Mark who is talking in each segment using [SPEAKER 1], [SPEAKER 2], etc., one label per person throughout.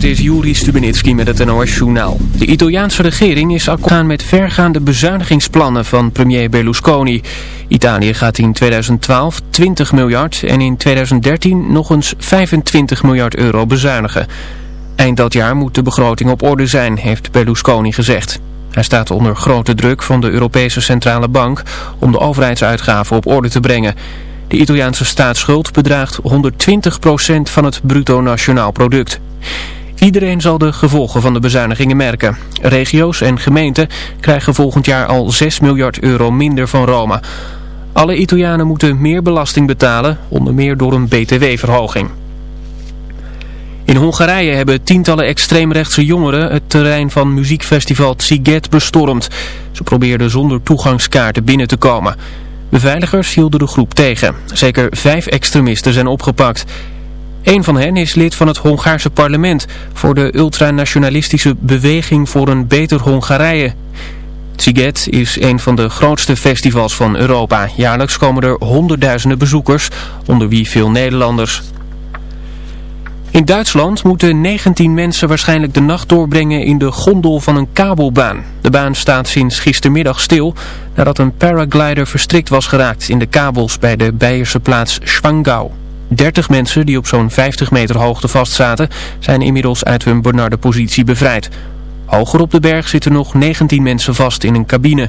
[SPEAKER 1] dit is Juri Stubenitski met het NOS-journaal. De Italiaanse regering is akkoord gaan met vergaande bezuinigingsplannen van premier Berlusconi. Italië gaat in 2012 20 miljard en in 2013 nog eens 25 miljard euro bezuinigen. Eind dat jaar moet de begroting op orde zijn, heeft Berlusconi gezegd. Hij staat onder grote druk van de Europese Centrale Bank om de overheidsuitgaven op orde te brengen. De Italiaanse staatsschuld bedraagt 120% van het bruto nationaal product. Iedereen zal de gevolgen van de bezuinigingen merken. Regio's en gemeenten krijgen volgend jaar al 6 miljard euro minder van Rome. Alle Italianen moeten meer belasting betalen, onder meer door een btw-verhoging. In Hongarije hebben tientallen extreemrechtse jongeren het terrein van muziekfestival Tsiget bestormd. Ze probeerden zonder toegangskaarten binnen te komen. Beveiligers hielden de groep tegen. Zeker vijf extremisten zijn opgepakt. Een van hen is lid van het Hongaarse parlement voor de ultranationalistische beweging voor een beter Hongarije. Tsiget is een van de grootste festivals van Europa. Jaarlijks komen er honderdduizenden bezoekers, onder wie veel Nederlanders. In Duitsland moeten 19 mensen waarschijnlijk de nacht doorbrengen in de gondel van een kabelbaan. De baan staat sinds gistermiddag stil nadat een paraglider verstrikt was geraakt in de kabels bij de Beierse plaats Schwangau. 30 mensen die op zo'n 50 meter hoogte vastzaten zijn inmiddels uit hun benarde positie bevrijd. Hoger op de berg zitten nog 19 mensen vast in een cabine.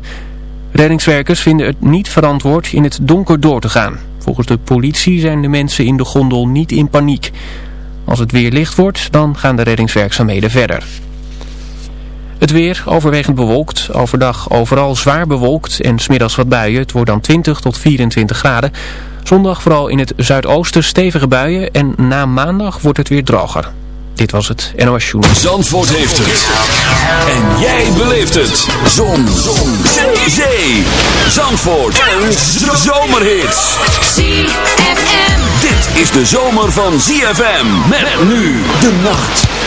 [SPEAKER 1] Reddingswerkers vinden het niet verantwoord in het donker door te gaan. Volgens de politie zijn de mensen in de gondel niet in paniek. Als het weer licht wordt, dan gaan de reddingswerkzaamheden verder. Het weer overwegend bewolkt, overdag overal zwaar bewolkt en smiddags wat buien. Het wordt dan 20 tot 24 graden. Zondag vooral in het zuidoosten stevige buien en na maandag wordt het weer droger. Dit was het NOS Journal.
[SPEAKER 2] Zandvoort heeft het. En jij beleeft het. Zon. Zon. Zee. Zee. Zandvoort. Een zomerhit.
[SPEAKER 3] ZFM.
[SPEAKER 2] Dit is de zomer van ZFM. Met nu de nacht.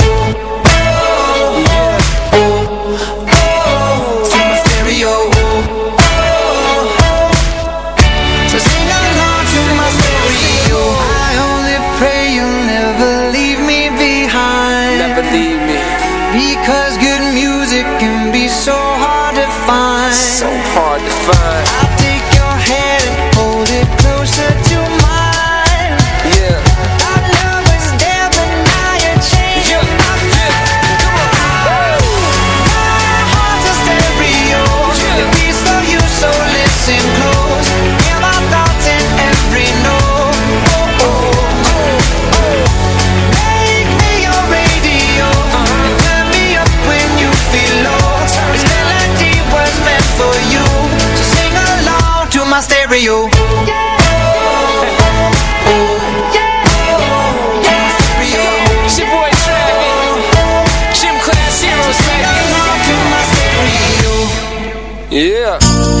[SPEAKER 4] Yeah.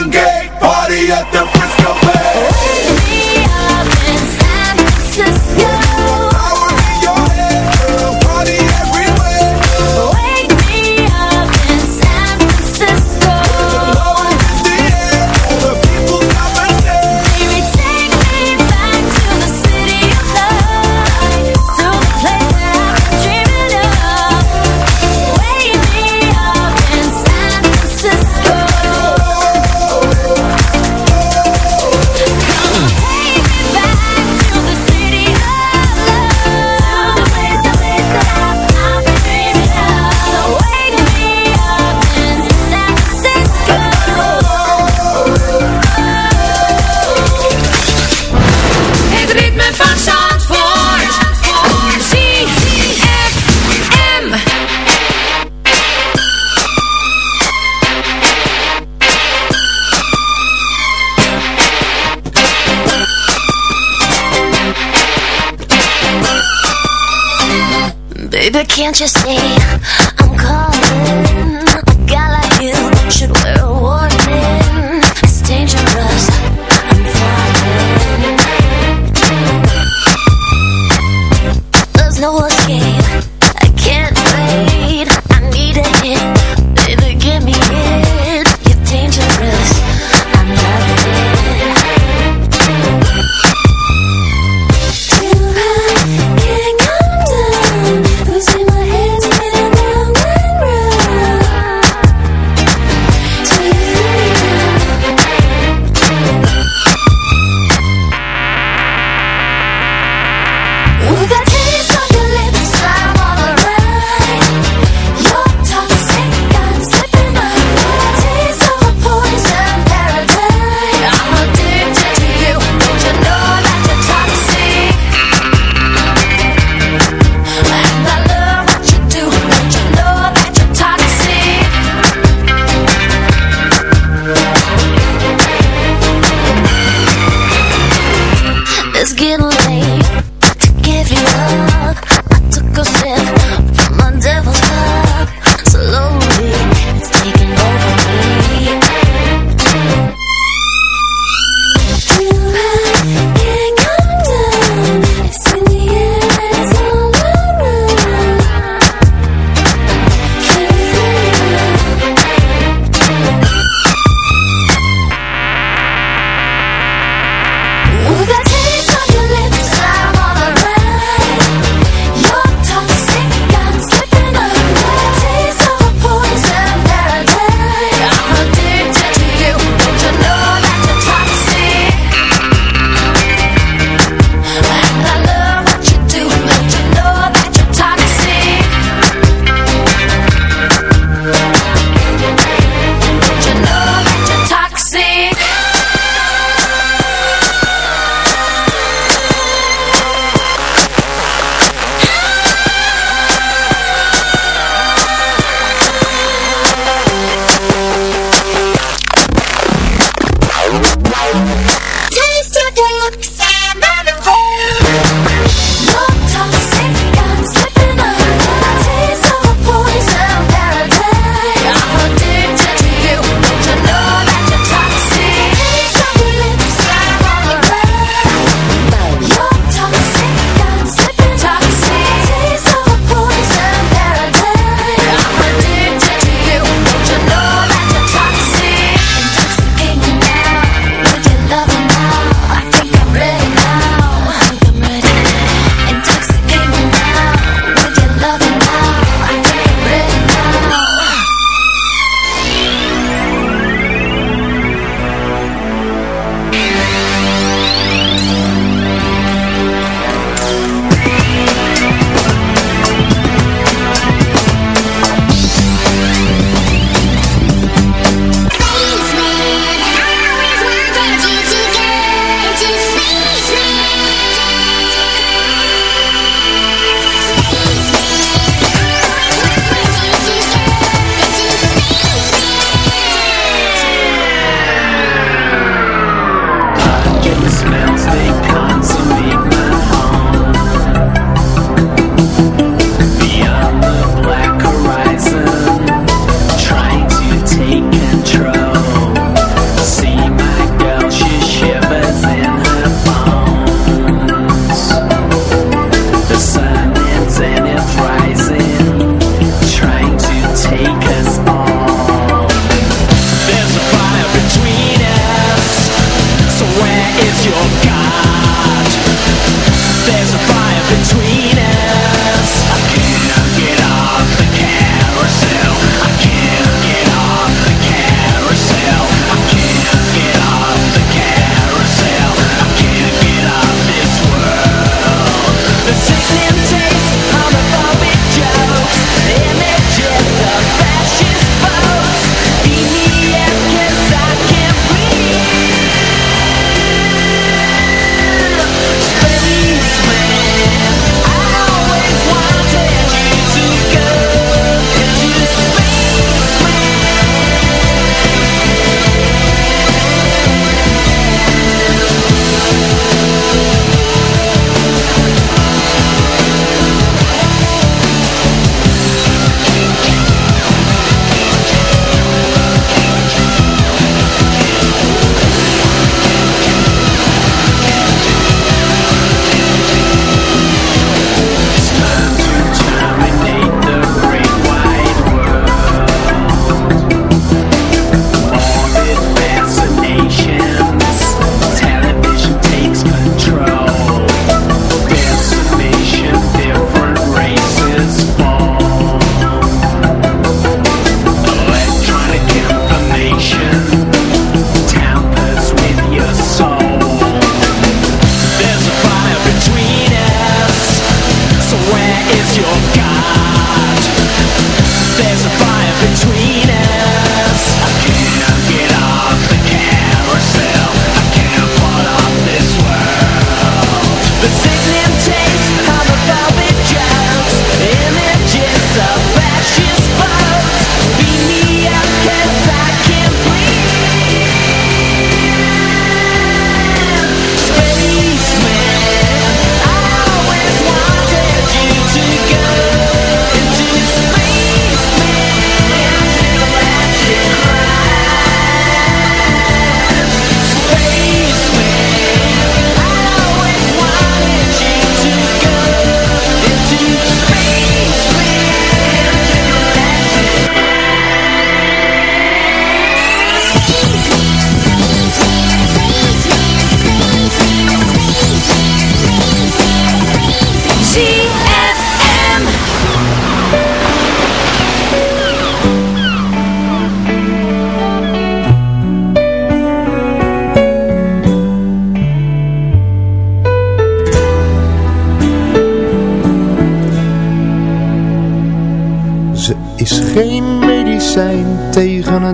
[SPEAKER 5] Party at the Frisco Bay.
[SPEAKER 6] Can't you see?